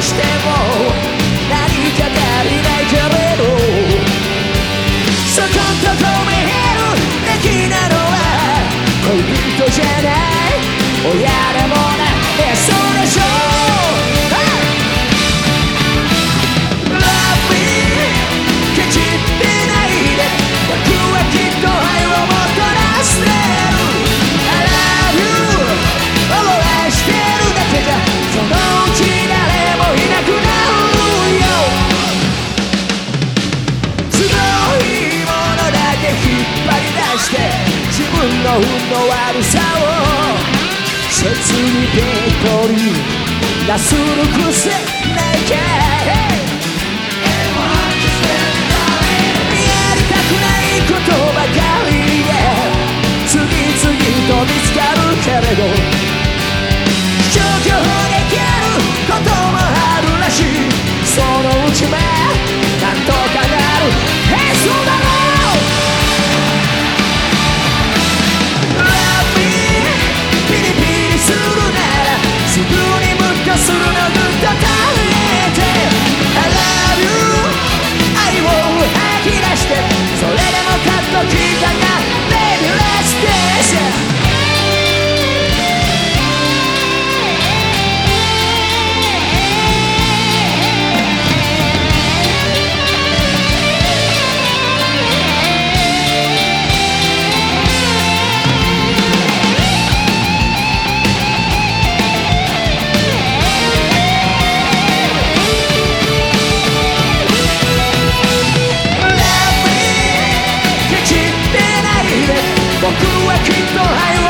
しても何か足りないけれどそこんとこ見えるべなのは恋人じゃない。親返して自分の運の悪さを切にでこりなする癖ない見やりたくないことばかりで次々と見つかるけれど。きっと